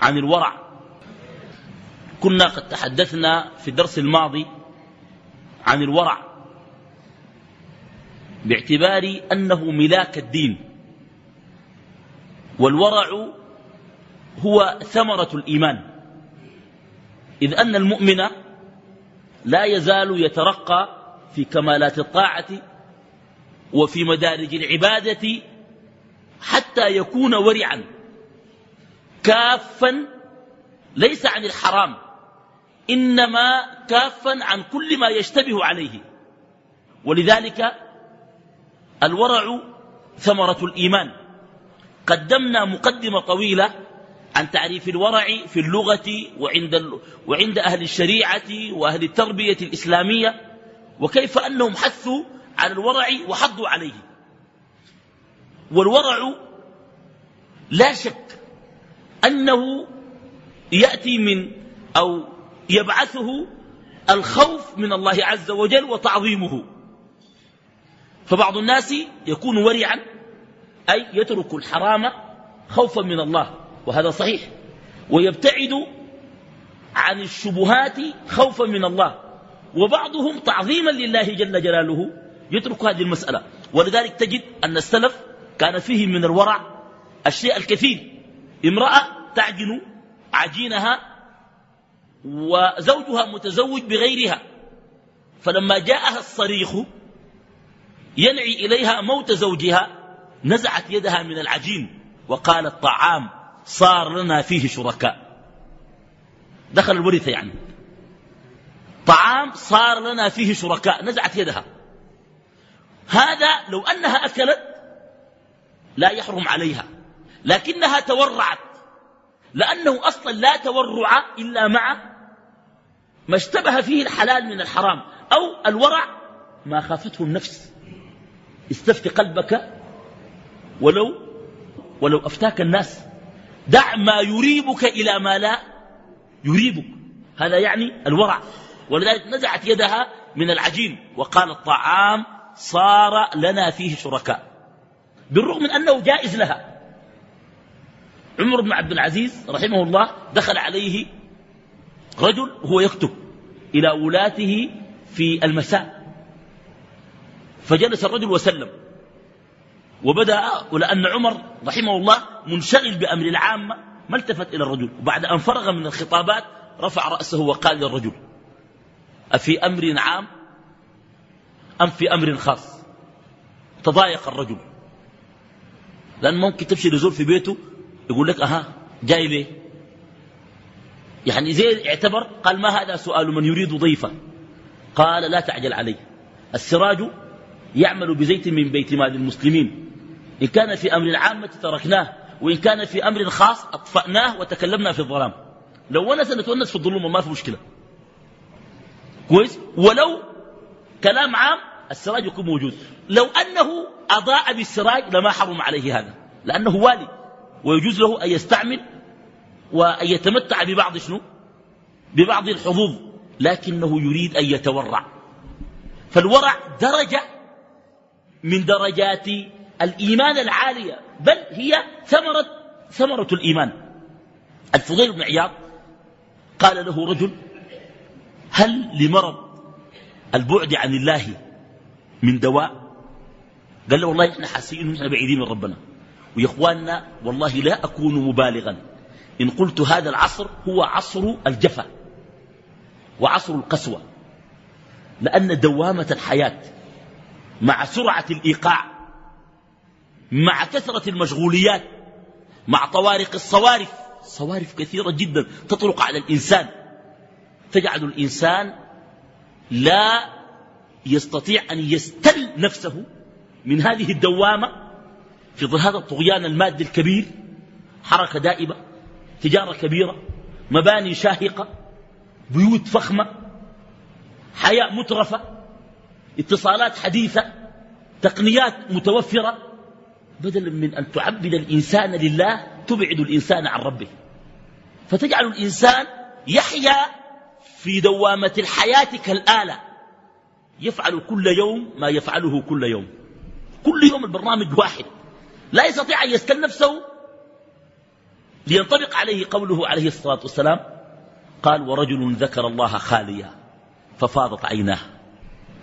عن الورع. كنا قد تحدثنا في الدرس الماضي عن الورع. باعتبار أنه ملاك الدين. والورع هو ثمرة الإيمان. إذ أن المؤمن لا يزال يترقى في كمالات الطاعة وفي مدارج العبادة حتى يكون ورعا. كافا ليس عن الحرام إنما كافا عن كل ما يشتبه عليه. ولذلك الورع ثمرة الإيمان. قدمنا مقدمة طويلة عن تعريف الورع في اللغة وعند, وعند أهل الشريعة وأهل التربية الإسلامية وكيف أنهم حثوا على الورع وحضوا عليه. والورع لا شك أنه يأتي من أو يبعثه الخوف من الله عز وجل وتعظيمه. فبعض الناس يكون ورعا أي يترك الحرام خوفا من الله وهذا صحيح. ويبتعد عن الشبهات خوفا من الله. وبعضهم تعظيما لله جل جلاله يترك هذه المسألة. ولذلك تجد أن السلف كان فيه من الورع الشيء الكثير. امرأة تعجن عجينها وزوجها متزوج بغيرها فلما جاءها الصريخ ينعي إليها موت زوجها نزعت يدها من العجين وقالت طعام صار لنا فيه شركاء. دخل الورثة يعني. طعام صار لنا فيه شركاء نزعت يدها. هذا لو أنها أكلت لا يحرم عليها. لكنها تورعت. لأنه أصلا لا تورع إلا مع ما اشتبه فيه الحلال من الحرام أو الورع ما خافته النفس. استفت قلبك ولو ولو أفتاك الناس. دع ما يريبك إلى ما لا يريبك. هذا يعني الورع. ولذلك نزعت يدها من العجين. وقال الطعام صار لنا فيه شركاء. بالرغم من أنه جائز لها. عمر بن عبد العزيز رحمه الله دخل عليه رجل وهو يكتب إلى ولاته في المساء. فجلس الرجل وسلم. وبدأ ولأن عمر رحمه الله منشغل بأمر العامة ما التفت إلى الرجل. وبعد أن فرغ من الخطابات رفع رأسه وقال للرجل أفي أمر عام أم في أمر خاص؟ تضايق الرجل. لأن ممكن تمشي لزول في بيته يقول لك أها جاي ليه؟ يعني زي اعتبر قال ما هذا سؤال من يريد ضيفة. قال لا تعجل عليه السراج يعمل بزيت من بيت مال المسلمين. إن كان في أمر العامة تركناه وإن كان في أمر خاص أطفأناه وتكلمنا في الظلام. لو ونس نتونس في الظلم ما في مشكلة. كويس؟ ولو كلام عام السراج يكون موجود. لو أنه أضاء بالسراج لما حرم عليه هذا. لأنه والي. ويجوز له أن يستعمل وأن يتمتع ببعض شنو؟ ببعض الحظوظ لكنه يريد أن يتورع. فالورع درجة من درجات الإيمان العالية بل هي ثمرة, ثمرة الإيمان. الفضيل بن عياض قال له رجل هل لمرض البعد عن الله من دواء؟ قال له والله إحنا حاسين انه إحنا بعيدين من ربنا. ويا اخواننا والله لا أكون مبالغا. إن قلت هذا العصر هو عصر الجفا وعصر القسوة لأن دوامة الحياة مع سرعة الإيقاع مع كثرة المشغوليات مع طوارق الصوارف صوارف كثيرة جدا تطرق على الإنسان. تجعل الإنسان لا يستطيع أن يستل نفسه من هذه الدوامة في ظل هذا الطغيان المادي الكبير حركة دائمة تجارة كبيرة مباني شاهقة بيوت فخمة حياة مترفة اتصالات حديثة تقنيات متوفرة. بدلا من أن تعبد الإنسان لله تبعد الإنسان عن ربه. فتجعل الإنسان يحيا في دوامة الحياة كالآلة. يفعل كل يوم ما يفعله كل يوم. كل يوم البرنامج واحد. لا يستطيع أن يسكن نفسه لينطبق عليه قوله عليه الصلاة والسلام قال ورجل ذكر الله خاليا ففاضت عيناه.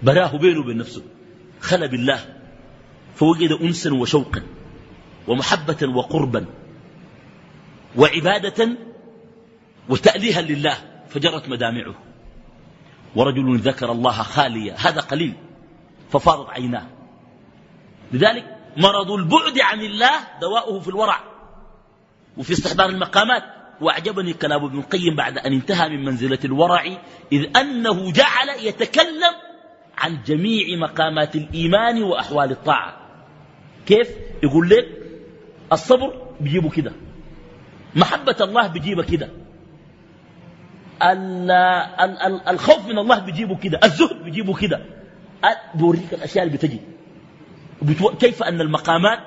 براه بينه وبين نفسه. خلى بالله. فوجد أنسا وشوقا ومحبة وقربا وعبادة وتأليها لله فجرت مدامعه. ورجل ذكر الله خاليا. هذا قليل. ففاضت عيناه. لذلك مرض البعد عن الله دواؤه في الورع وفي استحضار المقامات. وأعجبني كلام ابن القيم بعد أن انتهى من منزلة الورع إذ أنه جعل يتكلم عن جميع مقامات الإيمان وأحوال الطاعة. كيف؟ يقول لك الصبر بيجيبه كده. محبة الله بيجيبه كده. الخوف من الله بيجيبه كده. الزهد بيجيبه كده. بوريك الأشياء اللي بتجي. كيف أن المقامات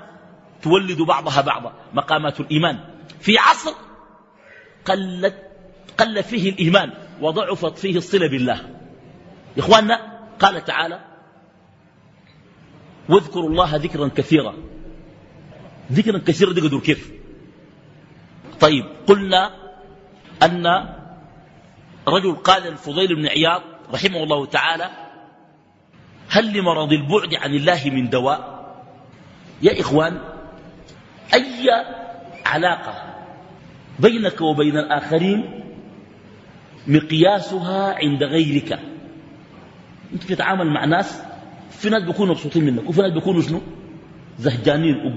تولد بعضها بعضا؟ مقامات الإيمان. في عصر قلت قل فيه الإيمان وضعفت فيه الصلة بالله. إخواننا قال تعالى واذكروا الله ذكرا كثيرا. ذكرا كثيرا دي قدر كيف؟ طيب قلنا أن رجل قال الفضيل بن عياض رحمه الله تعالى هل لمرض البعد عن الله من دواء؟ يا إخوان أي علاقة بينك وبين الآخرين مقياسها عند غيرك؟ أنت تتعامل مع ناس في ناس بيكونوا مبسوطين منك وفي ناس بيكونوا شنو؟ زهجانين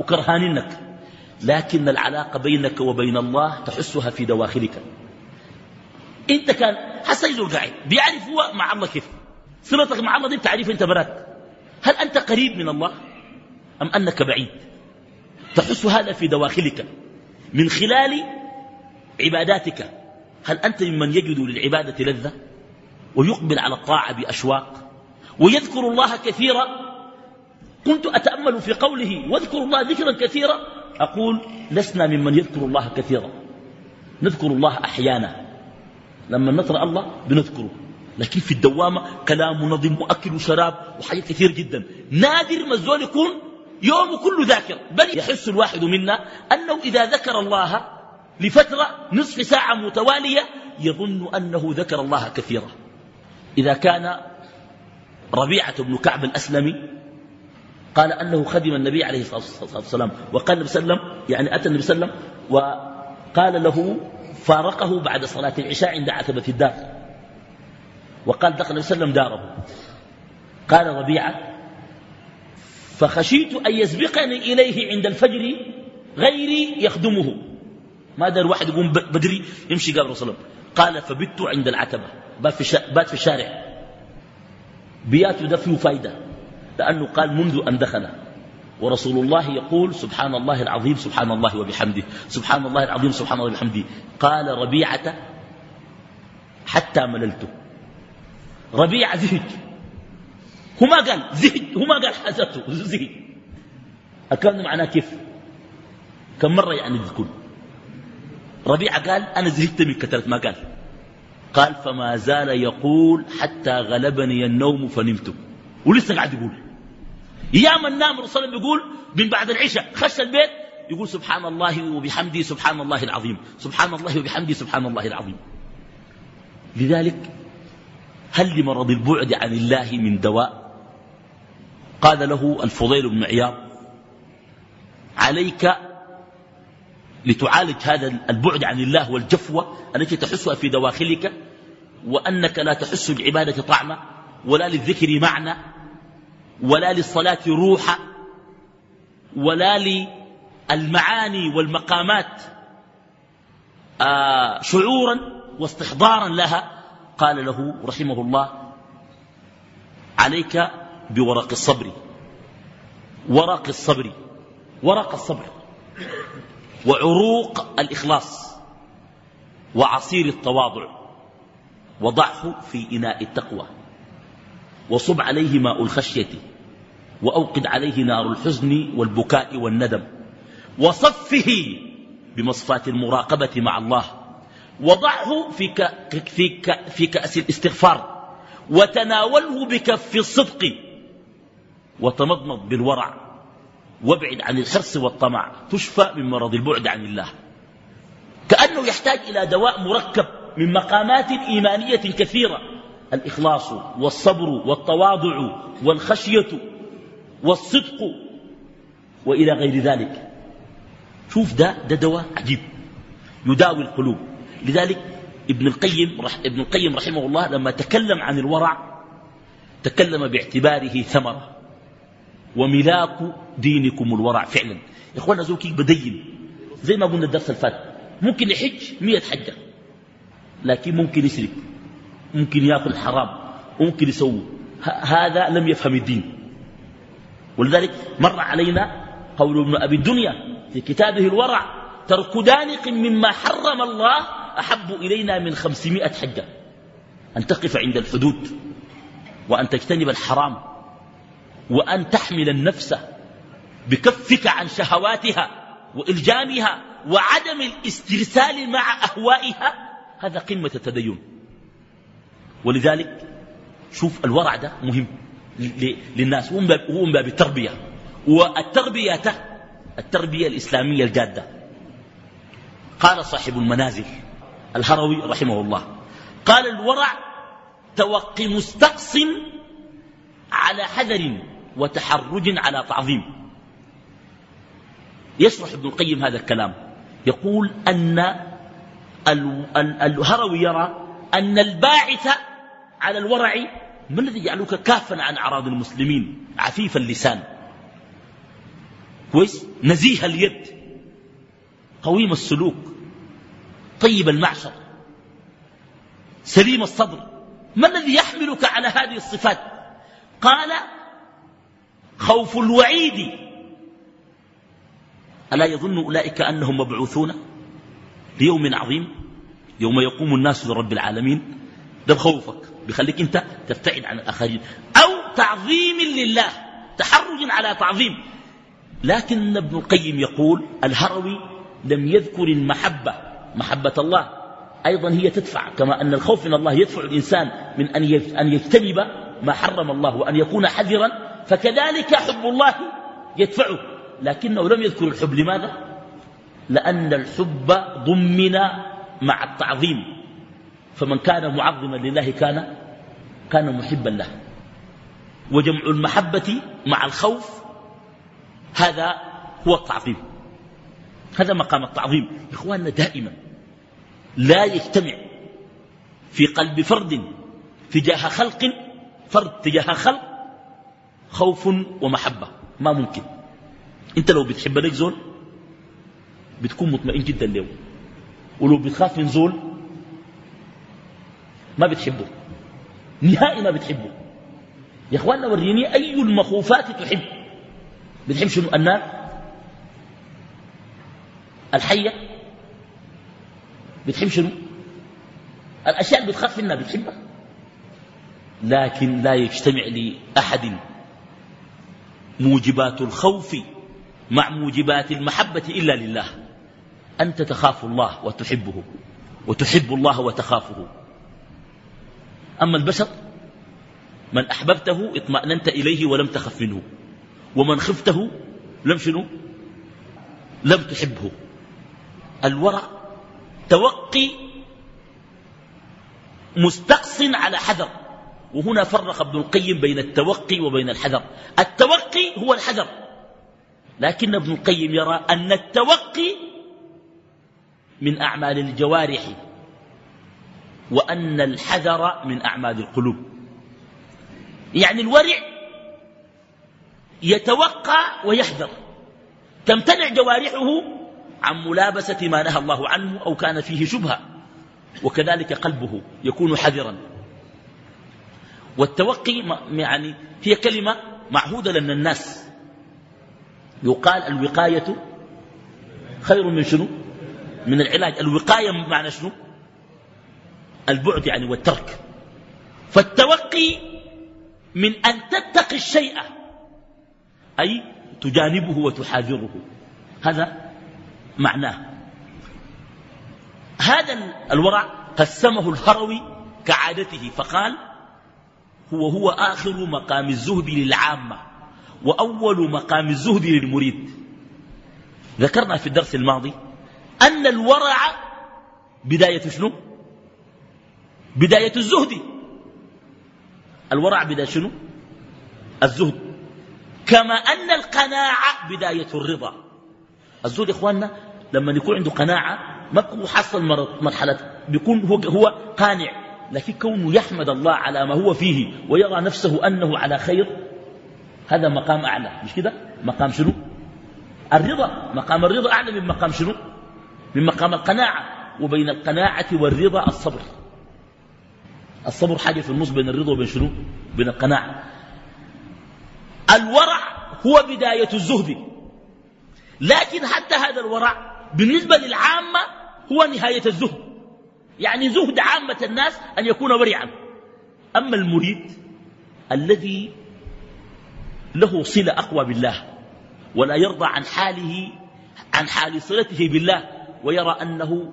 وكرهانينك لكن العلاقة بينك وبين الله تحسها في دواخلك. أنت كان حسن قاعد بيعرف هو مع الله كيف. صلتك مع الله دي بتعرف انت براك هل أنت قريب من الله؟ أم أنك بعيد؟ تحس هذا في دواخلك. من خلال عباداتك. هل أنت ممن يجد للعبادة لذة؟ ويقبل على الطاعة بأشواق؟ ويذكر الله كثيرا؟ كنت أتأمل في قوله واذكر الله ذكرا كثيرا؟ أقول لسنا ممن يذكر الله كثيرا. نذكر الله أحيانا. لما نطرأ الله بنذكره. لكن في الدوامة كلام منظم وأكل وشراب وحاجات كثير جدا. نادر ما الزول يكون يوم كله ذاكر. بل يحس الواحد منا أنه إذا ذكر الله لفترة نصف ساعة متوالية يظن أنه ذكر الله كثيرا. إذا كان ربيعة بن كعب الأسلمي قال أنه خدم النبي عليه الصلاة والسلام وقال النبي صلى الله عليه وسلم يعني أتى النبي صلى الله عليه وسلم وقال له فارقه بعد صلاة العشاء عند عتبة الدار. وقال دخل وسلم داره. قال ربيعة فخشيت أن يسبقني إليه عند الفجر غيري يخدمه. ما دار واحد يقوم بدري يمشي قال رسول الله قال فبت عند العتبة. بات في, بات في الشارع. بياته ده فيه فايدة لأنه قال منذ أن دخل. ورسول الله يقول سبحان الله العظيم سبحان الله وبحمده سبحان الله العظيم سبحان الله وبحمده. قال ربيعة حتى مللت ربيعة زهد هو ما قال زهد هو ما قال حسدته زهد الكلام معناه كيف؟ كم مرة يعني تكون ربيعة قال أنا زهدت من كثرة ما قال. قال فما زال يقول حتى غلبني النوم فنمت. ولسه قاعد يقول. يا من نام الرسول بيقول من بعد العشاء خش البيت يقول سبحان الله وبحمده سبحان الله العظيم. سبحان الله وبحمده سبحان الله العظيم. لذلك هل لمرض البعد عن الله من دواء؟ قال له الفضيل بن عياض عليك لتعالج هذا البعد عن الله والجفوة التي تحسها في دواخلك وأنك لا تحس العبادة طعمة ولا للذكر معنى ولا للصلاة روحا ولا للمعاني والمقامات آه شعورا واستحضارا لها قال له رحمه الله عليك بورق الصبر. ورق الصبر ورق الصبر. وعروق الإخلاص. وعصير التواضع. وضعه في إناء التقوى. وصب عليه ماء الخشية. وأوقد عليه نار الحزن والبكاء والندم. وصفه بمصفاة المراقبة مع الله. وضعه في, ك... في, ك... في كأس الاستغفار وتناوله بكف الصدق وتمضمض بالورع وابعد عن الحرص والطمع تشفى من مرض البعد عن الله. كأنه يحتاج إلى دواء مركب من مقامات إيمانية كثيرة. الإخلاص والصبر والتواضع والخشية والصدق وإلى غير ذلك. شوف ده ده دواء عجيب يداوي القلوب. لذلك ابن القيم رح ابن القيم رحمه الله لما تكلم عن الورع تكلم باعتباره ثمرة. وملاك دينكم الورع فعلا. يا اخوانا زوكي بدين. زي ما قلنا الدرس الفات. ممكن يحج مية حجة. لكن ممكن يسرق. ممكن يأكل حرام. وممكن يسوي. هذا لم يفهم الدين. ولذلك مر علينا قول ابن أبي الدنيا في كتابه الورع ترك دانق مما حرم الله أحب إلينا من خمسمائة حجة. أن تقف عند الحدود وأن تجتنب الحرام وأن تحمل النفس بكفك عن شهواتها وإلجامها وعدم الاسترسال مع أهوائها. هذا قمة التدين. ولذلك شوف الورع ده مهم للناس. هو من باب التربية. والتربية التربية الإسلامية الجادة. قال صاحب المنازل الهروي رحمه الله. قال الورع توقي مستقص على حذر وتحرج على تعظيم. يشرح ابن القيم هذا الكلام. يقول أن الهروي يرى أن الباعث على الورع ما الذي يجعلك كافا عن أعراض المسلمين؟ عفيف اللسان. كويس؟ نزيه اليد. قويم السلوك. طيب المعشر. سليم الصدر ما الذي يحملك على هذه الصفات؟ قال خوف الوعيد. ألا يظن أولئك أنهم مبعوثون؟ ليوم عظيم يوم يقوم الناس لرب العالمين. ده بخوفك بيخليك أنت تبتعد عن الآخرين. أو تعظيم لله. تحرج على تعظيم. لكن ابن القيم يقول الهروي لم يذكر المحبة. محبة الله. أيضا هي تدفع كما أن الخوف من الله يدفع الإنسان من أن يجتنب ما حرم الله وأن يكون حذرا فكذلك حب الله يدفعه. لكنه لم يذكر الحب لماذا؟ لأن الحب ضمن مع التعظيم. فمن كان معظما لله كان كان محبا له. وجمع المحبة مع الخوف هذا هو التعظيم. هذا مقام التعظيم. إخواننا دائما لا يجتمع في قلب فرد تجاه خلق فرد تجاه خلق خوف ومحبة. ما ممكن. انت لو بتحب لك زول بتكون مطمئن جدا له ولو بتخاف من زول ما بتحبه. نهائي ما بتحبه. يا إخواننا وريني أي المخوفات تحب. بتحب شنو؟ النار الحية بتحب شنو؟ الأشياء اللي بتخاف منها بتحبها؟ لكن لا يجتمع لأحد موجبات الخوف مع موجبات المحبة إلا لله. أنت تخاف الله وتحبه وتحب الله وتخافه. أما البشر من أحببته اطمأننت إليه ولم تخف منه. ومن خفته لم شنو؟ لم تحبه. الورع توقي مستقص على حذر. وهنا فرق ابن القيم بين التوقي وبين الحذر. التوقي هو الحذر. لكن ابن القيم يرى أن التوقي من أعمال الجوارح وأن الحذر من أعمال القلوب. يعني الورع يتوقع ويحذر. تمتنع جوارحه عن ملابسة ما نهى الله عنه أو كان فيه شبهة. وكذلك قلبه يكون حذرا. والتوقي يعني هي كلمة معهودة لأن الناس. يقال الوقاية خير من شنو؟ من العلاج. الوقاية معنى شنو؟ البعد يعني والترك. فالتوقي من أن تتقي الشيء أي تجانبه وتحاذره. هذا معناه. هذا الورع قسمه الهروي كعادته فقال هو هو آخر مقام الزهد للعامة وأول مقام الزهد للمريد. ذكرنا في الدرس الماضي أن الورع بداية شنو؟ بداية الزهد. الورع بداية شنو؟ الزهد. كما أن القناعة بداية الرضا. الزهد إخواننا لما يكون عنده قناعة ما حصل مرحلة بيكون هو, هو قانع. لكن كونه يحمد الله على ما هو فيه ويرى نفسه أنه على خير هذا مقام أعلى. مش كده؟ مقام شنو؟ الرضا. مقام الرضا أعلى من مقام شنو؟ من مقام القناعة. وبين القناعة والرضا الصبر. الصبر حاجة في النص بين الرضا وبين شنو؟ بين القناعة. الورع هو بداية الزهد. لكن حتى هذا الورع بالنسبة للعامة هو نهاية الزهد. يعني زهد عامة الناس أن يكون ورعا. أما المريد الذي له صلة أقوى بالله ولا يرضى عن حاله عن حال صلته بالله ويرى أنه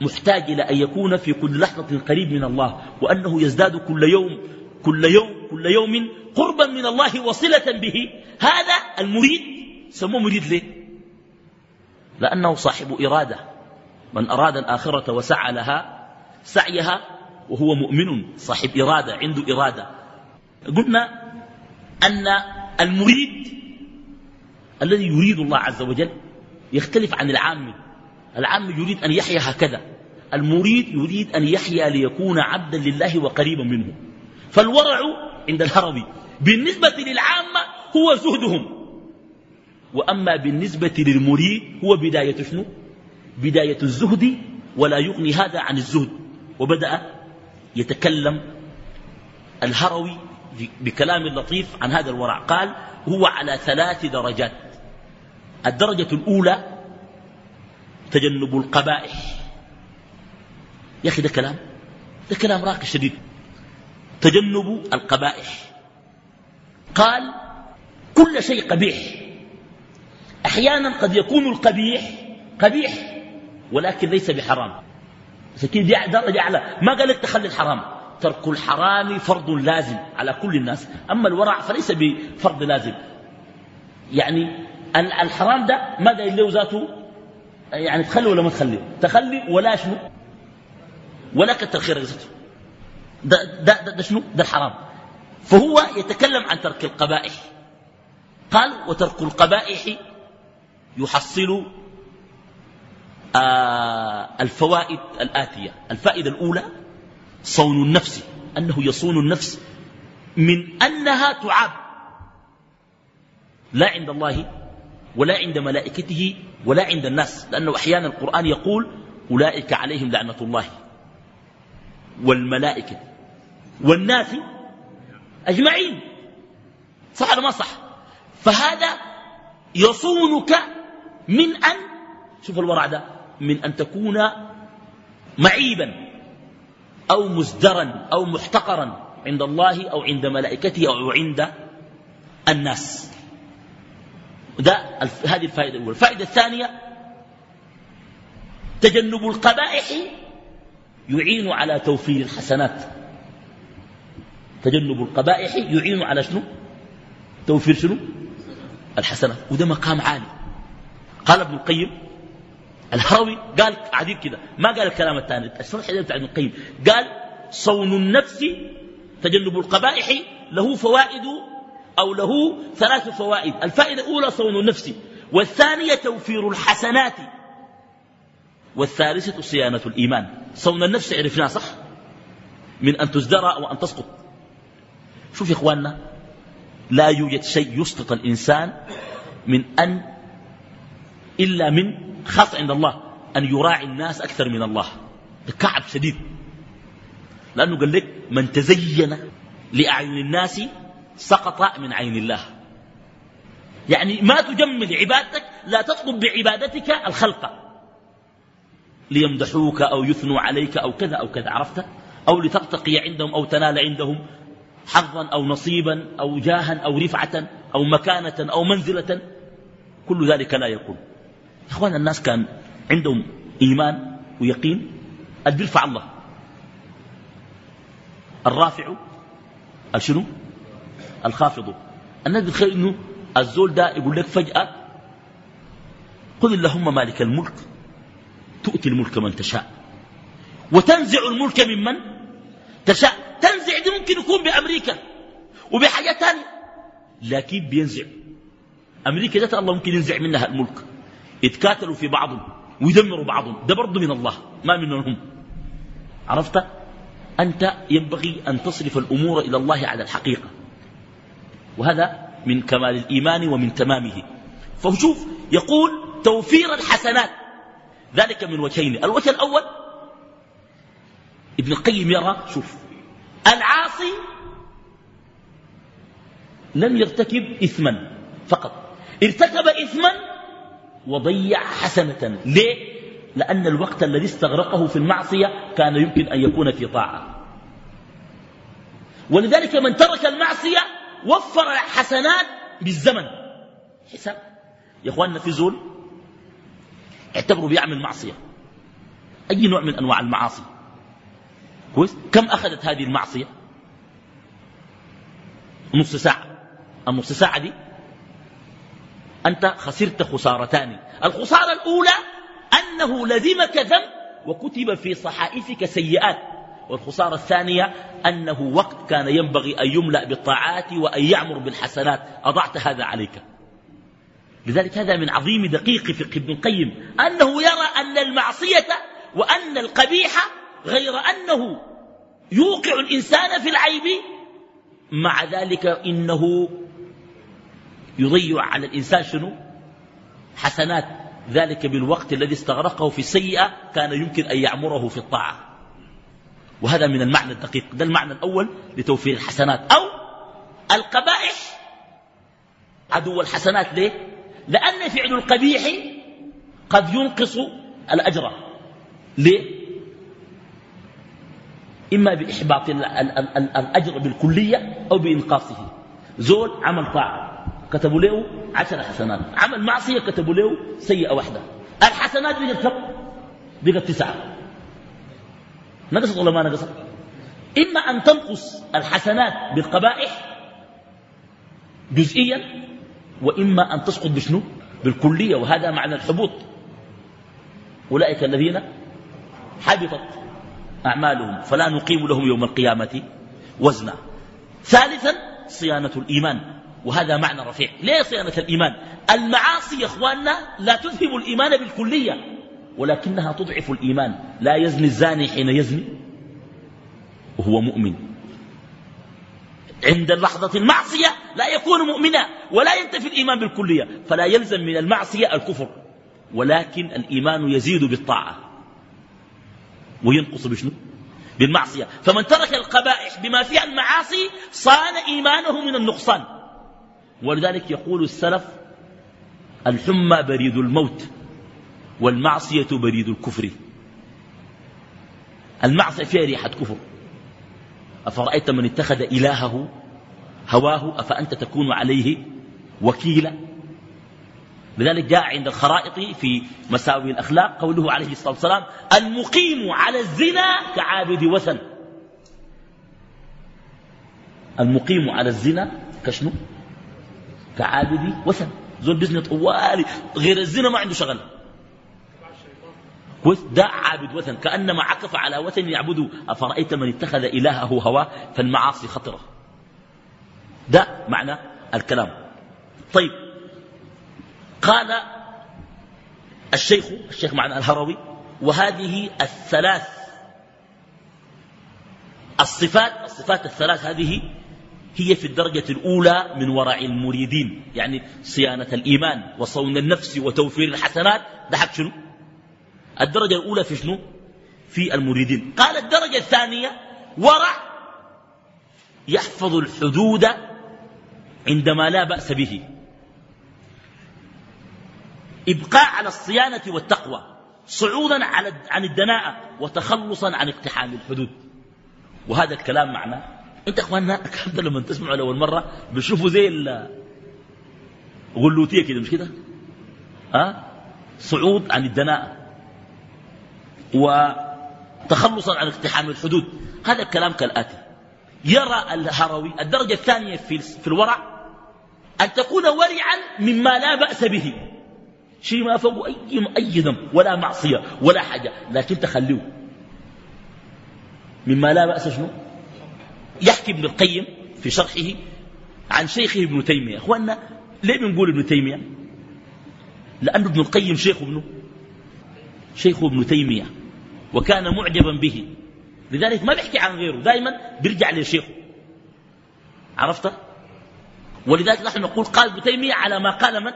محتاج إلى أن يكون في كل لحظة قريب من الله وأنه يزداد كل يوم كل يوم كل يوم قربا من الله وصلة به هذا المريد سموه مريد ليه؟ لأنه صاحب إرادة. من أراد الآخرة وسعى لها سعيها وهو مؤمن صاحب إرادة عنده إرادة. قلنا أن المريد الذي يريد الله عز وجل يختلف عن العام. العام يريد أن يحيا هكذا. المريد يريد أن يحيا ليكون عبدا لله وقريبا منه. فالورع عند الهروي بالنسبة للعامة هو زهدهم. وأما بالنسبة للمريد هو بداية شنو؟ بداية الزهد ولا يغني هذا عن الزهد. وبدأ يتكلم الهروي بكلام لطيف عن هذا الورع. قال هو على ثلاث درجات. الدرجة الأولى تجنب القبائح. يا أخي ده كلام ده كلام راقي شديد. تجنب القبائح. قال كل شيء قبيح. أحيانا قد يكون القبيح قبيح ولكن ليس بحرام. سكين دي درجة أعلى. ما قال لك تخلي الحرام؟ ترك الحرام فرض لازم على كل الناس. أما الورع فليس بفرض لازم. يعني الحرام ده ما قال له ذاته؟ يعني تخلي ولا ما تخلي؟ تخلي ولا شنو؟ ولا كتر خير ذاته ده, ده, ده, ده شنو؟ ده الحرام. فهو يتكلم عن ترك القبائح. قال وترك القبائح يحصل آه الفوائد الآتية. الفائدة الأولى صون النفس أنه يصون النفس من أنها تعاب. لا عند الله ولا عند ملائكته ولا عند الناس لأنه أحيانا القرآن يقول أولئك عليهم لعنة الله. والملائكة والناس أجمعين. صح ولا ما صح؟ فهذا يصونك من أن شوف الورع ده من أن تكون معيبا أو مزدرا أو محتقرا عند الله أو عند ملائكته أو عند الناس. ده هذه الفائدة الأولى. الفائدة الثانية تجنب القبائح يعين على توفير الحسنات. تجنب القبائح يعين على شنو؟ توفير شنو؟ الحسنات. وده مقام عالي. قال ابن القيم الهروي قال عديد كده ما قال الكلام الثاني الشرح بتاع ابن القيم. قال صون النفس تجنب القبائح له فوائد أو له ثلاث فوائد. الفائدة الأولى صون النفس والثانية توفير الحسنات والثالثة صيانة الإيمان. صون النفس عرفناه صح؟ من أن تزدرى وأن تسقط. شوف يا إخواننا لا يوجد شيء يسقط الإنسان من أن إلا من خاص عند الله أن يراعي الناس أكثر من الله. كعب شديد. لأنه قال لك من تزين لأعين الناس سقط من عين الله. يعني ما تجمل عبادتك لا تطلب بعبادتك الخلق. ليمدحوك أو يثنوا عليك أو كذا أو كذا عرفت؟ أو لترتقي عندهم أو تنال عندهم حظا أو نصيبا أو جاها أو رفعة أو مكانة أو منزلة. كل ذلك لا يكون. إخوان الناس كان عندهم إيمان ويقين. اللي بيرفع الله. الرافع الشنو الخافض. الناس بتخيل إنه الزول ده يقول لك فجأة قل اللهم مالك الملك تؤتي الملك من تشاء. وتنزع الملك ممن تشاء. تنزع دي ممكن يكون بأمريكا وبحاجات ثانية لكن بينزع. أمريكا ذات الله ممكن ينزع منها الملك. يتكاتلوا في بعضهم ويدمروا بعضهم. ده برضه من الله ما منهم. عرفت؟ أنت ينبغي أن تصرف الأمور إلى الله على الحقيقة. وهذا من كمال الإيمان ومن تمامه. فشوف يقول توفير الحسنات. ذلك من وجهين. الوجه الأول ابن القيم يرى شوف العاصي لم يرتكب إثما فقط. ارتكب إثما وضيع حسنة. ليه؟ لأن الوقت الذي استغرقه في المعصية كان يمكن أن يكون في طاعة. ولذلك من ترك المعصية وفر حسنات بالزمن. حساب. يا إخواننا في زول اعتبروا بيعمل معصية. أي نوع من أنواع المعاصي؟ كويس؟ كم أخذت هذه المعصية؟ نص ساعة. النص ساعة دي أنت خسرت خسارتان. الخسارة الأولى أنه لزمك ذنب وكتب في صحائفك سيئات. والخسارة الثانية أنه وقت كان ينبغي أن يملأ بالطاعات وأن يعمر بالحسنات. أضعت هذا عليك. لذلك هذا من عظيم دقيق فقه ابن القيم. أنه يرى أن المعصية وأن القبيح غير أنه يوقع الإنسان في العيب. مع ذلك إنه يضيع على الإنسان شنو؟ حسنات. ذلك بالوقت الذي استغرقه في السيئة كان يمكن أن يعمره في الطاعة. وهذا من المعنى الدقيق. ده المعنى الأول لتوفير الحسنات. أو القبائح. عدو الحسنات ليه؟ لأن فعل القبيح قد ينقص الأجر. ليه؟ إما بإحباط الأجر بالكلية أو بإنقاصه. زول عمل طاعة. كتبوا له عشر حسنات. عمل معصية كتبوا له سيئة واحدة. الحسنات بقت كم؟ بقت تسعة. نقصت ولا ما نقصت؟ إما أن تنقص الحسنات بالقبائح جزئيا وإما أن تسقط بشنو؟ بالكلية وهذا معنى الحبوط. أولئك الذين حبطت أعمالهم فلا نقيم لهم يوم القيامة وزنا. ثالثا صيانة الإيمان. وهذا معنى رفيع. ليه صيانة الإيمان. المعاصي يا أخواننا لا تذهب الإيمان بالكلية ولكنها تضعف الإيمان. لا يزني الزاني حين يزني وهو مؤمن. عند لحظة المعصية لا يكون مؤمنا ولا ينتفي الإيمان بالكلية. فلا يلزم من المعصية الكفر ولكن الإيمان يزيد بالطاعة. وينقص بشنو؟ بالمعصية. فمن ترك القبائح بما فيها المعاصي صان إيمانه من النقصان. ولذلك يقول السلف الحمى بريد الموت والمعصية بريد الكفر. المعصية فيها ريحة كفر. أفرأيت من اتخذ إلهه هواه؟ أفأنت تكون عليه وكيلا؟ لذلك جاء عند الخرائط في مساوي الأخلاق قوله عليه الصلاة والسلام المقيم على الزنا كعابد وثن. المقيم على الزنا كشنو؟ كعابد وثن زول بزنة طوالي غير الزنا ما عنده شغل. ده عابد وثن كأنما عكف على وثن يعبده أفرأيت من اتخذ إلهه هواه؟ فالمعاصي خطرة. ده معنى الكلام. طيب قال الشيخ الشيخ معنى الهروي وهذه الثلاث الصفات الصفات الثلاث هذه هي في الدرجة الأولى من ورع المريدين يعني صيانة الإيمان وصون النفس وتوفير الحسنات. ده حق شنو؟ الدرجة الأولى في شنو؟ في المريدين. قال الدرجة الثانية ورع يحفظ الحدود عندما لا بأس به. إبقاء على الصيانة والتقوى صعودا عن الدناءة وتخلصا عن اقتحام الحدود. وهذا الكلام معناه انت اخواننا ده لما تسمعوا لأول مرة بتشوفوا زي غلوتية كده مش كده؟ ها؟ صعود عن الدناءة وتخلصا عن اقتحام الحدود. هذا الكلام كالآتي. يرى الهروي الدرجة الثانية في الورع أن تكون ورعا مما لا بأس به. شيء ما فوق أي, أي ذنب ولا معصية ولا حاجة. لكن تخلوه. مما لا بأس شنو؟ يحكي ابن القيم في شرحه عن شيخه ابن تيمية. أخوانا ليه بنقول ابن تيمية؟ لأنه ابن القيم شيخ ابنه. شيخ ابن تيمية. وكان معجبا به. لذلك ما بيحكي عن غيره. دائما بيرجع لشيخه. عرفت؟ ولذلك نحن نقول قال ابن تيمية على ما قال من؟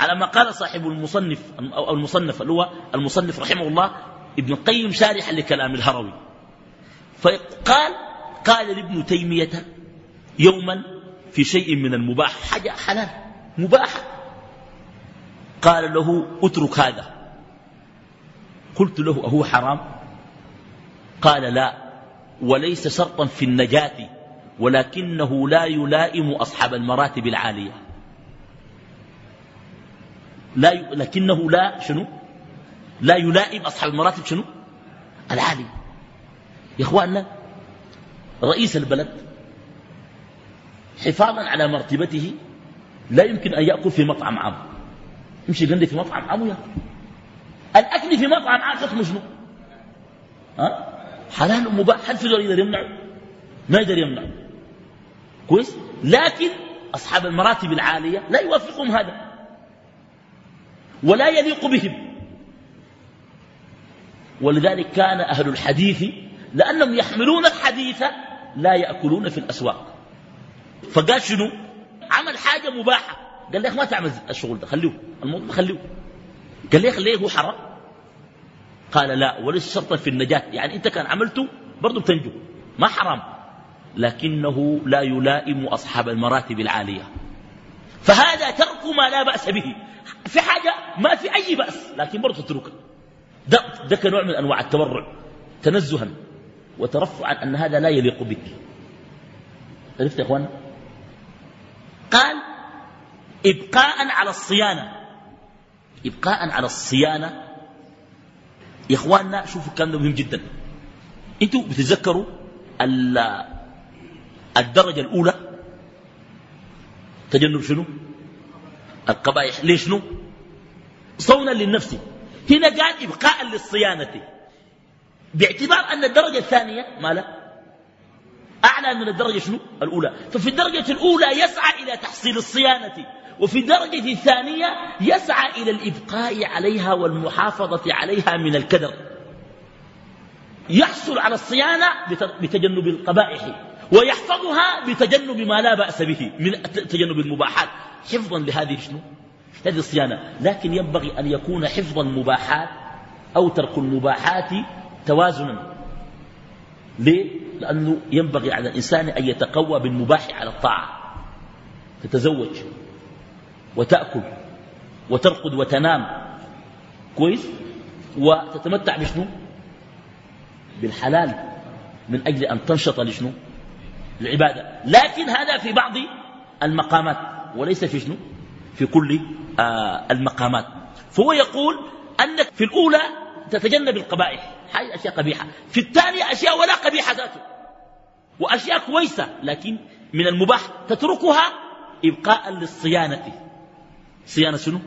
على ما قال صاحب المصنف أو المصنف اللي هو المصنف رحمه الله ابن القيم شارحا لكلام الهروي. فقال قال لابن تيمية يوما في شيء من المباح. حاجة حلال مباح. قال له اترك هذا. قلت له أهو حرام؟ قال لا وليس شرطا في النجاة ولكنه لا يلائم أصحاب المراتب العالية. لا ي... لكنه لا شنو؟ لا يلائم أصحاب المراتب شنو؟ العالية. يا إخواننا رئيس البلد حفاظا على مرتبته لا يمكن أن يأكل في مطعم عام. يمشي قال في مطعم عام ويأكل. الأكل في مطعم عام حكم شنو؟ ها؟ حلال ومباح. هل في زول يقدر يمنعه؟ ما يقدر يمنعه. كويس؟ لكن أصحاب المراتب العالية لا يوافقهم هذا. ولا يليق بهم. ولذلك كان أهل الحديث لأنهم يحملون الحديث لا يأكلون في الأسواق. فقال شنو؟ عمل حاجة مباحة. قال لي ما تعمل الشغل ده خليه. الموضوع خليه. قال لي خليه هو حرام؟ قال لا وليس شرطا في النجاة. يعني أنت كان عملته برضه بتنجو. ما حرام. لكنه لا يلائم أصحاب المراتب العالية. فهذا ترك ما لا بأس به. في حاجة؟ ما في أي بأس. لكن برضه تتركها ده, ده كنوع من أنواع التورع تنزها. وترفعا أن هذا لا يليق بك. عرفت يا أخوان؟ قال إبقاء على الصيانة. إبقاء على الصيانة. يا إخواننا شوفوا الكلام ده مهم جدا. أنتوا بتتذكروا الدرجة الأولى؟ تجنب شنو؟ القبائح. ليش شنو؟ صونا للنفس. هنا قال إبقاء للصيانة. باعتبار أن الدرجة الثانية ما لا أعلى من الدرجة شنو؟ الأولى. ففي الدرجة الأولى يسعى إلى تحصيل الصيانة وفي الدرجة الثانية يسعى إلى الإبقاء عليها والمحافظة عليها من الكدر. يحصل على الصيانة بتجنب القبائح ويحفظها بتجنب ما لا بأس به من تجنب المباحات. حفظا لهذه شنو؟ هذه الصيانة. لكن ينبغي أن يكون حفظ المباحات أو ترك المباحات توازنا. ليه؟ لأنه ينبغي على الإنسان أن يتقوى بالمباح على الطاعة. تتزوج وتأكل وترقد وتنام. كويس؟ وتتمتع بشنو؟ بالحلال. من أجل أن تنشط لشنو؟ العبادة. لكن هذا في بعض المقامات وليس في شنو؟ في كل آه المقامات. فهو يقول أنك في الأولى تتجنب القبائح. هذه أشياء قبيحة. في الثانية أشياء ولا قبيحة ذاته. وأشياء كويسة لكن من المباح تتركها إبقاء للصيانة. صيانة شنو؟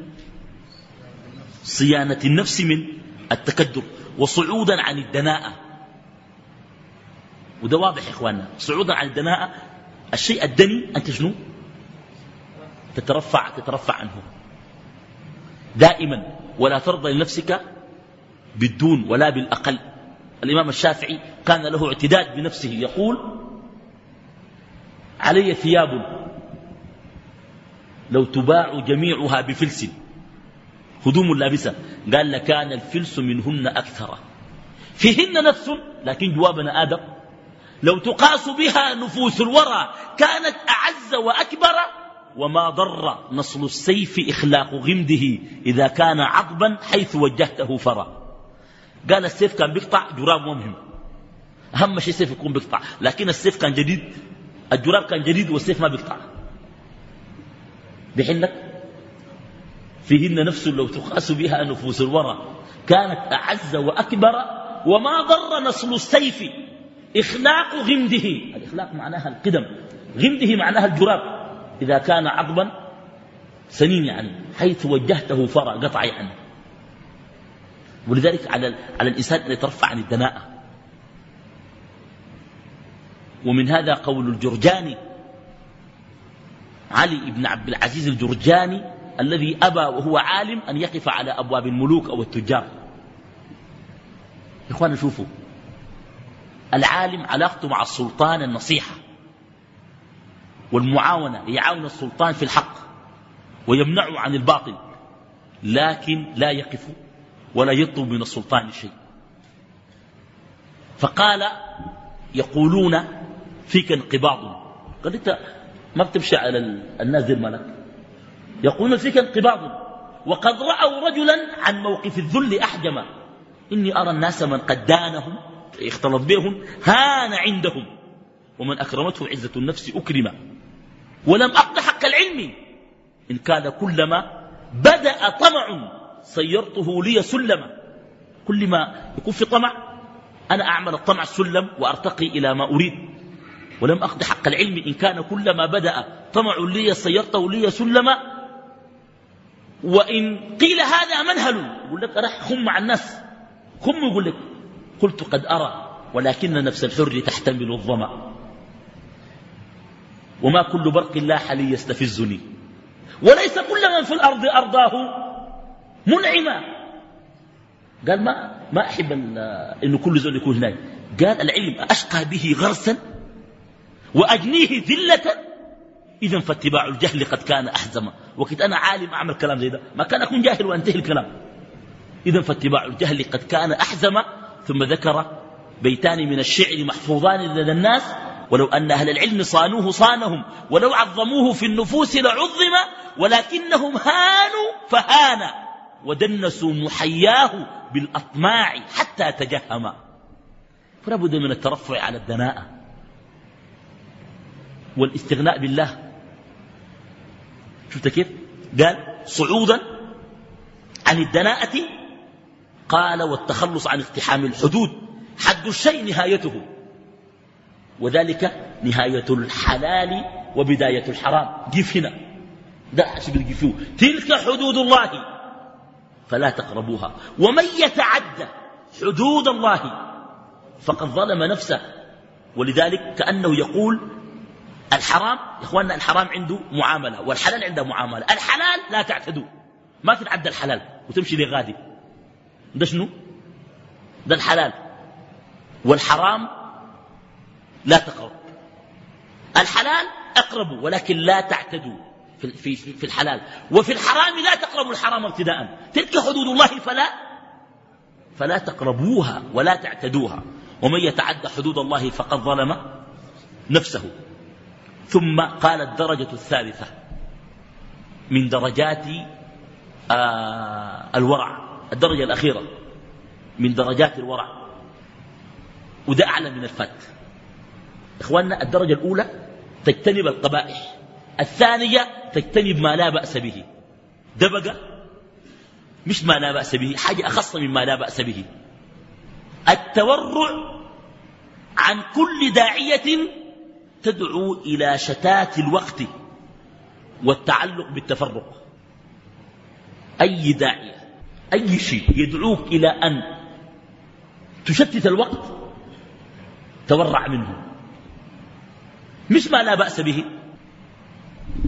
صيانة النفس من التكدر. وصعودا عن الدناءة. وده واضح يا إخواننا. صعودا عن الدناءة. الشيء الدني أنت شنو؟ تترفع تترفع عنه. دائما. ولا ترضى لنفسك بالدون ولا بالأقل. الإمام الشافعي كان له اعتداد بنفسه يقول علي ثياب لو تباع جميعها بفلس هدوم لابسة. قال لكان الفلس منهن أكثر. فيهن نفس لكن جوابنا آدم. لو تقاس بها نفوس الورى كانت أعز وأكبر وما ضر نصل السيف إخلاق غمده إذا كان عضبا حيث وجهته فرا قال السيف كان بيقطع جراب مهم. أهم شيء السيف يكون بيقطع لكن السيف كان جديد. الجراب كان جديد والسيف ما بيقطع. بحنك فيهن نفس لو تقاس بها نفوس الورى. كانت أعز وأكبر وما ضر نصل السيف. إخلاق غمده. الإخلاق معناها القدم. غمده معناها الجراب. إذا كان عظما سنين يعني حيث وجهته فرع قطع يعني ولذلك على, على الإنسان أن يترفع عن الدناءة ومن هذا قول الجرجاني علي بن عبد العزيز الجرجاني الذي أبى وهو عالم أن يقف على أبواب الملوك أو التجار. يا إخوانا شوفوا العالم علاقته مع السلطان النصيحة والمعاونة يعاون السلطان في الحق ويمنعه عن الباطل لكن لا يقف ولا يطلب من السلطان شيء. فقال يقولون فيك انقباض. قال انت ما بتمشي على الناس دي الملك يقولون فيك انقباض. وقد رأوا رجلا عن موقف الذل أحجما. إني أرى الناس من قد دانهم اختلط بهم هان عندهم. ومن أكرمته عزة النفس أكرم ولم أقض حق العلم. إن كان كلما بدأ طمع صيرته لي سلما. كل ما يكون في طمع أنا أعمل الطمع السلم وأرتقي إلى ما أريد. ولم أقض حق العلم إن كان كلما بدأ طمع لي صيرته لي سلما. وإن قيل هذا منهل يقول لك راح خم مع الناس. خم يقول لك قلت قد أرى ولكن نفس الحر تحتمل الظمأ. وما كل برق لاح لي يستفزني وليس كل من في الأرض أرضاه. منعما قال ما ما أحب أنه كل زول يكون هناك. قال العلم أشقى به غرسا وأجنيه ذلة. إذا فاتباع الجهل قد كان أحزم وكنت أنا عالم أعمل كلام زي ده. ما كان أكون جاهل وأنتهي الكلام. إذا فاتباع الجهل قد كان أحزم. ثم ذكر بيتان من الشعر محفوظان لدى الناس. ولو أن أهل العلم صانوه صانهم. ولو عظموه في النفوس لعظم. ولكنهم هانوا فهان ودنسوا محياه بالأطماع حتى تجهم. فلا بد من الترفع على الدناءة والاستغناء بالله. شفت كيف؟ قال صعودا عن الدناءة قال والتخلص عن اقتحام الحدود. حد الشيء نهايته. وذلك نهاية الحلال وبداية الحرام. جيف هنا. ده الجفو تلك حدود الله. فلا تقربوها. ومن يتعدى حدود الله فقد ظلم نفسه. ولذلك كأنه يقول الحرام يا إخواننا الحرام عنده معاملة والحلال عنده معاملة. الحلال لا تعتدوا. ما تتعدى الحلال وتمشي لغادي ده شنو؟ ده الحلال. والحرام لا تقرب. الحلال اقربوا ولكن لا تعتدوا. في, في, في الحلال. وفي الحرام لا تقربوا الحرام ابتداء. تلك حدود الله فلا فلا تقربوها ولا تعتدوها. ومن يتعدى حدود الله فقد ظلم نفسه. ثم قال الدرجة الثالثة من درجات آه الورع. الدرجة الأخيرة من درجات الورع. وده أعلى من الفت. إخواننا الدرجة الأولى تجتنب القبائح. الثانية تجتنب ما لا بأس به. ده بقى مش ما لا بأس به حاجة أخص مما لا بأس به. التورع عن كل داعية تدعو إلى شتات الوقت والتعلق بالتفرق. أي داعية أي شيء يدعوك إلى أن تشتت الوقت تورع منه. مش ما لا بأس به.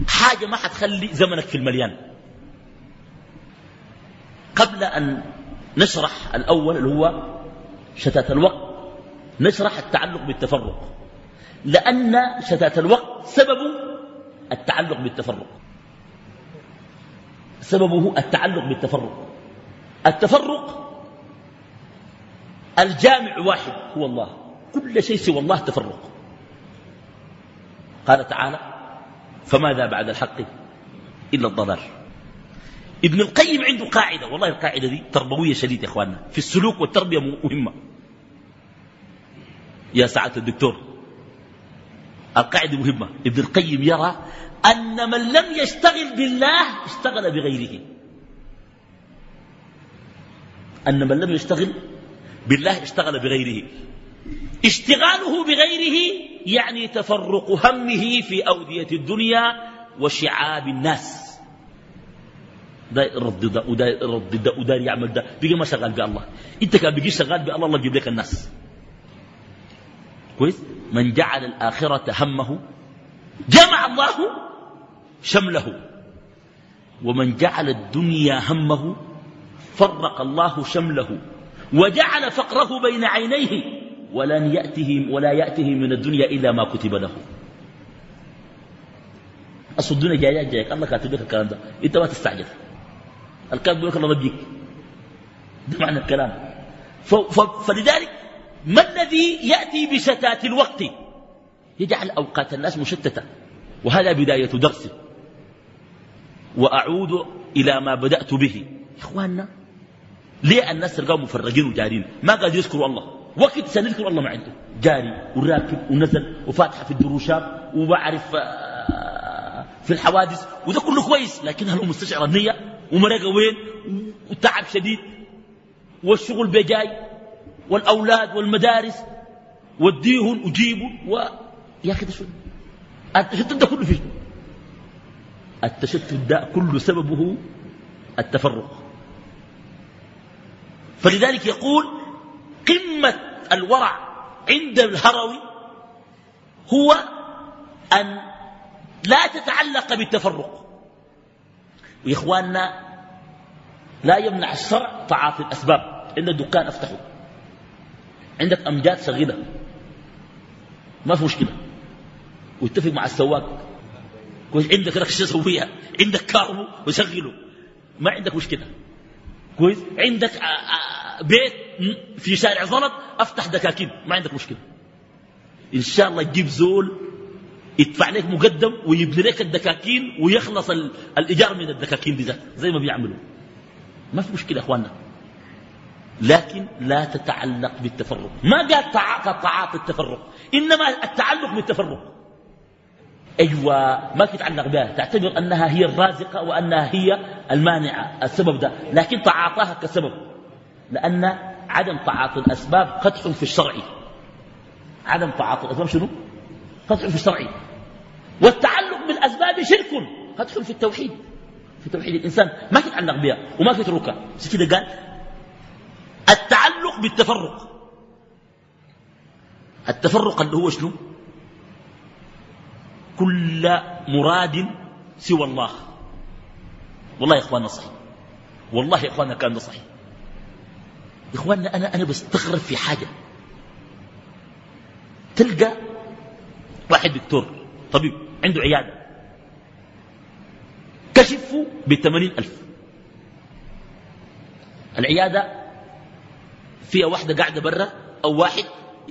حاجة ما حتخلي زمنك في المليان. قبل أن نشرح الأول اللي هو شتات الوقت نشرح التعلق بالتفرق. لأن شتات الوقت سببه التعلق بالتفرق. سببه التعلق بالتفرق. التفرق الجامع واحد هو الله. كل شيء سوى الله تفرق. قال تعالى فماذا بعد الحق إلا الضلال؟ ابن القيم عنده قاعدة والله القاعدة دي تربوية شديدة يا إخواننا في السلوك والتربية مهمة. يا سعادة الدكتور القاعدة مهمة. ابن القيم يرى أن من لم يشتغل بالله اشتغل بغيره. أن من لم يشتغل بالله اشتغل بغيره. اشتغاله بغيره يعني تفرق همه في أودية الدنيا وشعاب الناس. ده يرد ده وده يرد ده وده يعمل ده. بيجي ما شغال بالله. انت كان بيجي شغال بالله الله يجيب لك الناس. كويس؟ من جعل الآخرة همه جمع الله شمله. ومن جعل الدنيا همه فرق الله شمله. وجعل فقره بين عينيه. ولن يأته ولا يأته من الدنيا إلا ما كتب له. أصل الدنيا جايات جايك الله كاتب لك الكلام ده. أنت ما تستعجل. الكاتب يقول لك الله بيجيك ده معنى الكلام. فلذلك ما الذي يأتي بشتات الوقت؟ يجعل أوقات الناس مشتتة. وهذا بداية درسه وأعود إلى ما بدأت به. إخواننا ليه الناس تلقاهم مفرقين وجارين؟ ما قادر يذكروا الله. وقت سنذكر الله ما عنده. جاري وراكب ونزل وفاتحة في الدروشات وبعرف آه، في الحوادث وده كله كويس لكن هل هو مستشعر النية؟ ومرقة وين؟ وتعب شديد. والشغل بجاي والأولاد والمدارس وديهم وجيبوا و... يا أخي ده شو؟ التشتت ده كله فيه التشتت ده كل سببه التفرق. فلذلك يقول قمة الورع عند الهروي هو أن لا تتعلق بالتفرق. ويا إخواننا لا يمنع الشرع تعاطي الأسباب إن الدكان أفتحه عندك أمجاد صغيرة. ما في مشكلة. واتفق مع السواق. كويس. عندك ركشة سويها عندك كاربو وشغله ما عندك مشكلة. كويس. عندك بيت في شارع زلط أفتح دكاكين ما عندك مشكلة. إن شاء الله تجيب زول يدفع لك مقدم ويبني لك الدكاكين ويخلص الإيجار من الدكاكين دي زي ما بيعملوا. ما في مشكلة يا إخواننا. لكن لا تتعلق بالتفرق. ما قال تعاطي التفرق إنما التعلق بالتفرق. أيوة ما تتعلق بها. تعتبر أنها هي الرازقة وأنها هي المانعة السبب ده. لكن تعاطاها كسبب. لأن عدم تعاطي الأسباب قدح في الشرع. عدم تعاطي الأسباب شنو؟ قدح في الشرع. والتعلق بالأسباب شرك قدح في التوحيد. في توحيد الإنسان ما تتعلق بها وما تتركها كده قال؟ التعلق بالتفرق. التفرق اللي هو شنو؟ كل مراد سوى الله. والله يا إخواننا صحيح. والله يا إخواننا كان صحيح. يا إخواننا أنا, أنا بستغرب في حاجة. تلقى واحد دكتور طبيب عنده عيادة. كشفه بثمانين ألف. العيادة فيها واحدة قاعدة برا أو واحد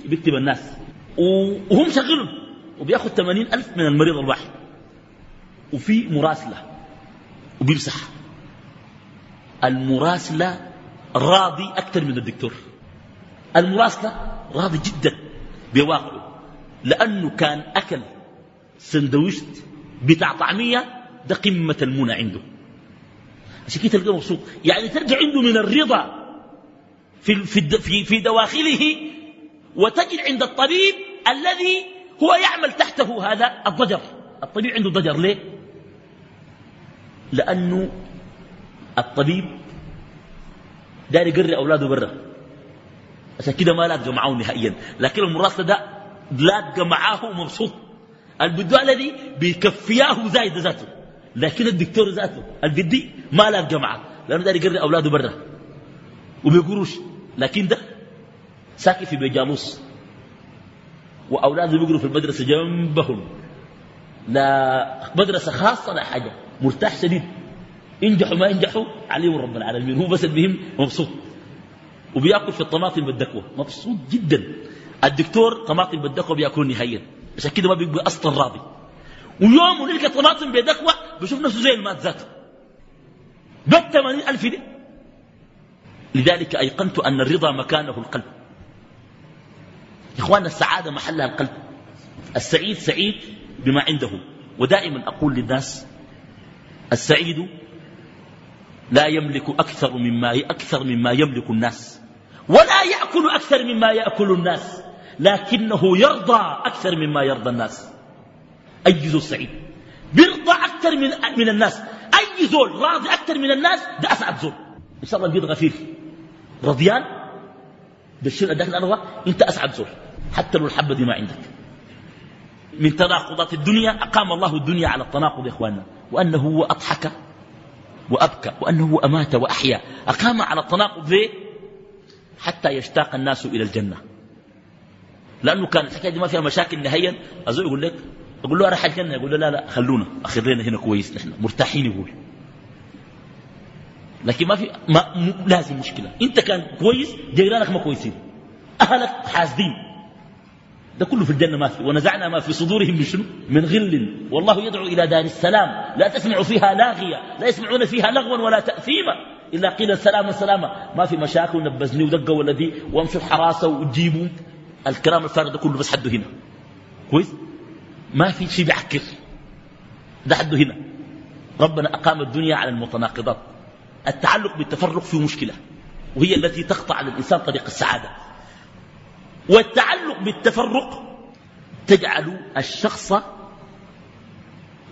بيكتب الناس. وهم شغلهم. وبياخذ ثمانين ألف من المريض الواحد. وفي مراسلة. وبيمسح المراسلة راضي أكثر من الدكتور. المراسلة راضي جدا بواقعه لأنه كان أكل سندويشت بتاع طعمية ده قمة المنى عنده. عشان كده تلقى مبسوط. يعني تلقى عنده من الرضا في, في, في دواخله وتجد عند الطبيب الذي هو يعمل تحته هذا الضجر. الطبيب عنده ضجر ليه؟ لأنه الطبيب دار يقري أولاده برا. عشان كده ما لاقى معاه نهائيا. لكن المراسل ده لاقى معاه مبسوط. البدو الذي بيكفياه زايد ذاته. لكن الدكتور ذاته البدي ما لاقى معاه. لأنه دار يقري أولاده برا. وبيقولوش لكن ده ساكن في بيجالوس وأولاده بيقروا في المدرسة جنبهم. لا مدرسة خاصة لا حاجة. مرتاح شديد. ينجحوا ما ينجحوا عليهم رب العالمين. هو بس المهم مبسوط. وبياكل في الطماطم بالدكوة مبسوط جدا. الدكتور طماطم بالدكوة بياكل نهائيا. عشان كده ما بيبقى أصلا راضي. ويوم ونلقى طماطم بدكوة بشوف نفسه زي المات ذاته. بيت 80 ألف دي. لذلك أيقنت أن الرضا مكانه القلب. إخواننا السعادة محلها القلب. السعيد سعيد بما عنده. ودائما أقول للناس السعيد لا يملك أكثر مما أكثر مما يملك الناس. ولا يأكل أكثر مما يأكل الناس. لكنه يرضى أكثر مما يرضى الناس. أي زول سعيد. بيرضى أكثر من, من الناس. أي زول راضي أكثر من الناس ده أسعد زول إن شاء الله بيض غفير. رضيان؟ بالشيء أداك الأرض أنت أسعد زول حتى لو الحبة دي ما عندك. من تناقضات الدنيا أقام الله الدنيا على التناقض يا إخواننا. وأنه هو أضحك وأبكى وأنه أمات وأحيا. أقام على التناقض ليه حتى يشتاق الناس إلى الجنة. لأنه كان الحكاية دي ما فيها مشاكل نهائيا. أزول يقول لك أقول له أروح الجنة؟ يقول له لا لا خلونا. أخرنا هنا كويس نحن مرتاحين يقول. لكن ما في ما. لازم مشكلة. أنت كان كويس جيرانك ما كويسين. أهلك حاسدين. ده كله في الجنة ما في ونزعنا ما في صدورهم من شنو؟ من غل. والله يدعو إلى دار السلام لا تسمع فيها لاغية لا يسمعون فيها لغوا ولا تأثيما. إلا قيل السلام سلاما ما في مشاكل ونبزني ودقة ولا دي وامشوا الحراسة وتجيبوا الكلام الفارغ ده كله بس حده هنا. كويس؟ ما في شيء بيعكر. ده حده هنا. ربنا أقام الدنيا على المتناقضات. التعلق بالتفرق فيه مشكلة وهي التي تقطع على الإنسان طريق السعادة. والتعلق بالتفرق تجعل الشخص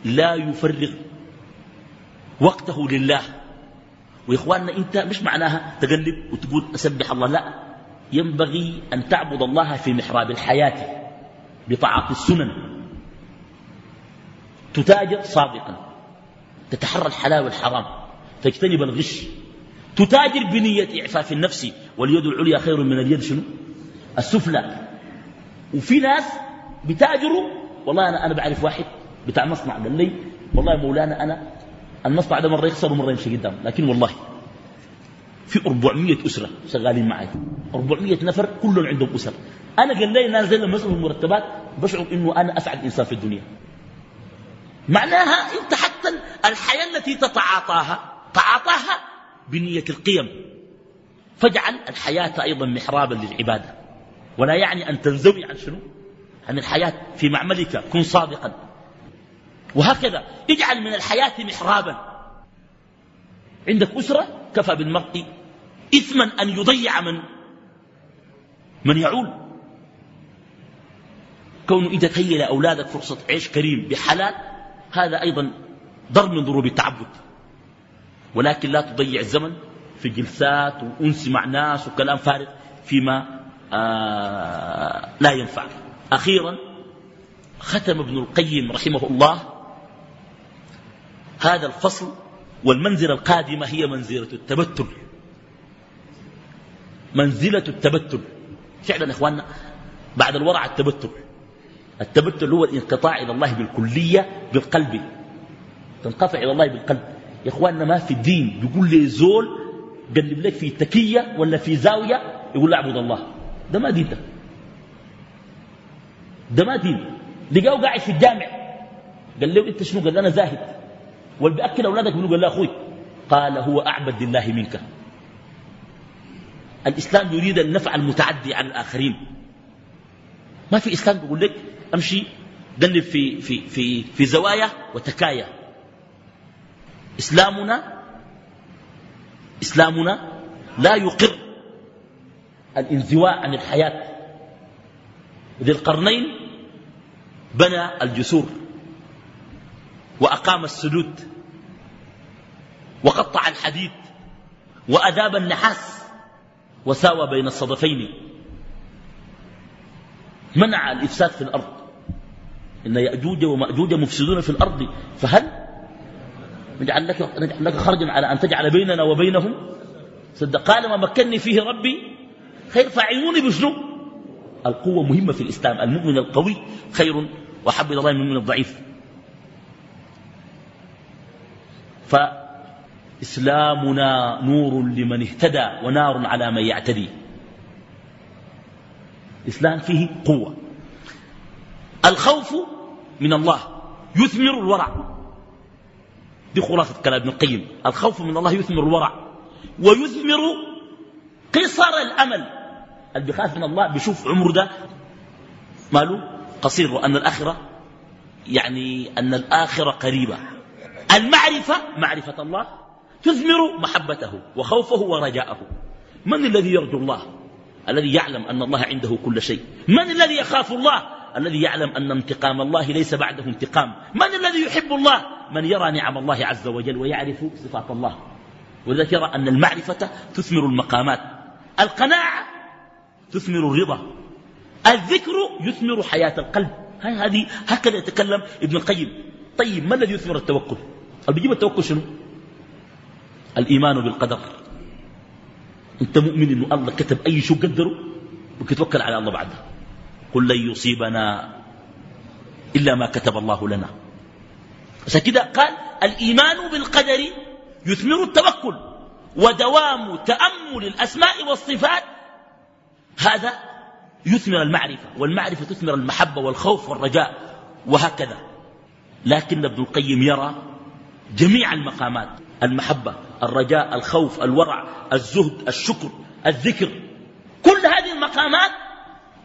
لا يفرغ وقته لله. وإخواننا أنت مش معناها تقلب وتقول أسبح الله لا. ينبغي أن تعبد الله في محراب الحياة بطاعة السنن. تتاجر صادقا تتحرى الحلال والحرام تجتنب الغش. تتاجر بنية إعفاف النفس واليد العليا خير من اليد شنو؟ السفلى. وفي ناس بتاجروا والله أنا, أنا بعرف واحد بتاع مصنع قال لي والله مولانا أنا المصنع ده مرة يخسر ومرة يمشي قدام لكن والله في 400 أسرة شغالين معي. 400 نفر كلهم عندهم أسر. أنا قال لي الناس زي لما يصرفوا المرتبات بشعر إنه أنا أسعد إنسان في الدنيا. معناها أنت حتى الحياة التي تتعاطاها تعاطاها بنية القيم. فاجعل الحياة أيضا محرابا للعبادة. ولا يعني أن تنزوي عن شنو؟ عن الحياة في معملك كن صادقا. وهكذا اجعل من الحياة محرابا. عندك أسرة؟ كفى بالمرء. إثما أن يضيع من من يعول. كونه إذا تهيأ لأولادك فرصة عيش كريم بحلال هذا أيضا ضرب من ضروب التعبد. ولكن لا تضيع الزمن في جلسات وأنس مع ناس وكلام فارغ فيما آه لا ينفع. أخيرا ختم ابن القيم رحمه الله هذا الفصل والمنزلة القادمة هي منزلة التبتل. منزلة التبتل. فعلا إخواننا بعد الورع التبتل. التبتل هو الانقطاع إلى الله بالكلية بالقلب. تنقطع إلى الله بالقلب. يا إخواننا ما في الدين بيقول لي زول قلب لك في تكية ولا في زاوية يقول أعبد الله. ده ما دين ده ده ما دين. لقاه قاعد في الجامع. قال له انت شنو؟ قال أنا زاهد. واللي بياكل أولادك منه قال له أخوي. قال هو أعبد لله منك. الإسلام يريد النفع المتعدي على الآخرين. ما في إسلام بيقول لك أمشي قلب في في في في زوايا وتكايا. إسلامنا إسلامنا لا يقر الانزواء عن الحياة. ذي القرنين بنى الجسور وأقام السدود وقطع الحديد وأذاب النحاس وساوى بين الصدفين. منع الإفساد في الأرض. إن يأجوج ومأجوج مفسدون في الأرض فهل نجعل لك, نجعل لك خرجا على أن تجعل بيننا وبينهم؟ صدق. قال ما مكنني فيه ربي خير فعيوني بشنو؟ القوة مهمة في الإسلام المؤمن القوي خير وحب الله من المؤمن الضعيف. فإسلامنا نور لمن اهتدى ونار على من يعتدي. الإسلام فيه قوة. الخوف من الله يثمر الورع. دي خلاصة كلام ابن القيم. الخوف من الله يثمر الورع ويثمر قصر الأمل. اللي بيخاف من الله بيشوف عمره ده ماله قصير وأن الآخرة يعني أن الآخرة قريبة. المعرفة معرفة الله تثمر محبته وخوفه ورجاءه. من الذي يرجو الله؟ الذي يعلم أن الله عنده كل شيء. من الذي يخاف الله؟ الذي يعلم أن انتقام الله ليس بعده انتقام. من الذي يحب الله؟ من يرى نعم الله عز وجل ويعرف صفات الله. ولذلك يرى أن المعرفة تثمر المقامات. القناعة تثمر الرضا. الذكر يثمر حياة القلب. هذه هكذا يتكلم ابن القيم. طيب ما الذي يثمر التوكل؟ بيجيب التوكل شنو؟ الإيمان بالقدر. أنت مؤمن أنه الله كتب أي شيء قدره وكتوكل على الله بعده. قل لن يصيبنا إلا ما كتب الله لنا. عشان كده قال الإيمان بالقدر يثمر التوكل. ودوام تأمل الأسماء والصفات هذا يثمر المعرفة والمعرفة تثمر المحبة والخوف والرجاء وهكذا. لكن ابن القيم يرى جميع المقامات المحبة الرجاء الخوف الورع الزهد الشكر الذكر كل هذه المقامات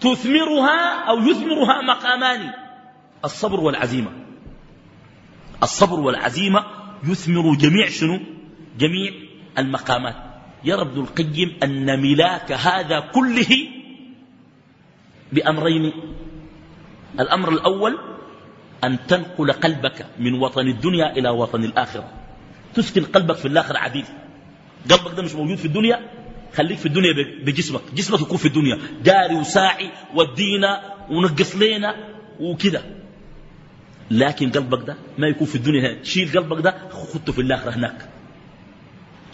تثمرها أو يثمرها مقامان. الصبر والعزيمة. الصبر والعزيمة يثمر جميع شنو؟ جميع المقامات. يرى ابن القيم أن ملاك هذا كله بأمرين. الأمر الأول أن تنقل قلبك من وطن الدنيا إلى وطن الآخرة. تسكن قلبك في الآخرة عديد قلبك ده مش موجود في الدنيا خليك في الدنيا بجسمك. جسمك يكون في الدنيا. داري وساعي ودينا ونقص لينا وكده. لكن قلبك ده ما يكون في الدنيا هنا. شيل قلبك ده خذته في الآخرة هناك.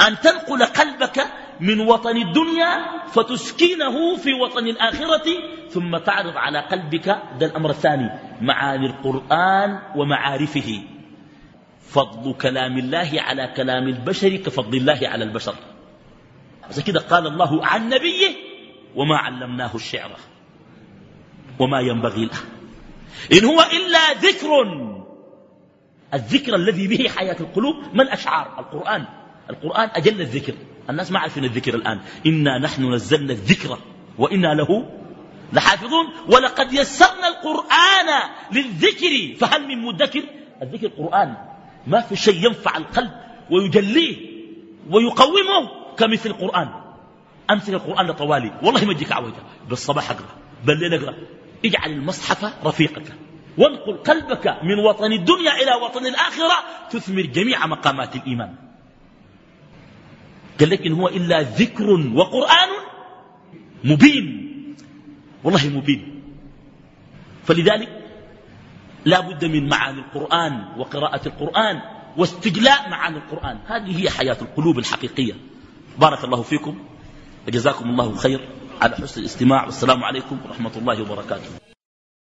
أن تنقل قلبك من وطن الدنيا فتسكنه في وطن الآخرة ثم تعرض على قلبك ده الأمر الثاني معاني القرآن ومعارفه. فضل كلام الله على كلام البشر كفضل الله على البشر. عشان كده قال الله عن نبيه وما علمناه الشعر وما ينبغي له. إن هو إلا ذكر الذكر الذي به حياة القلوب ما الأشعار؟ القرآن. القرآن أجل الذكر. الناس ما عارفين الذكر الآن. إنا نحن نزلنا الذكر. وإنا له لحافظون. ولقد يسرنا القرآن للذكر. فهل من مدكر؟ الذكر القرآن ما في شيء ينفع القلب ويجليه ويقومه كمثل القرآن أمثل القرآن لطوالي. والله ما تجيك عوجة بالصباح أقرأ. بالليل أقرأ. اجعل المصحف رفيقك. وانقل قلبك من وطن الدنيا إلى وطن الآخرة. تثمر جميع مقامات الإيمان. قال لك إن هو إلا ذكر وقرآن مبين. والله مبين. فلذلك لا بد من معاني القرآن وقراءة القرآن واستجلاء معاني القرآن. هذه هي حياة القلوب الحقيقية. بارك الله فيكم. وجزاكم الله خير. على حسن الاستماع. والسلام عليكم ورحمة الله وبركاته.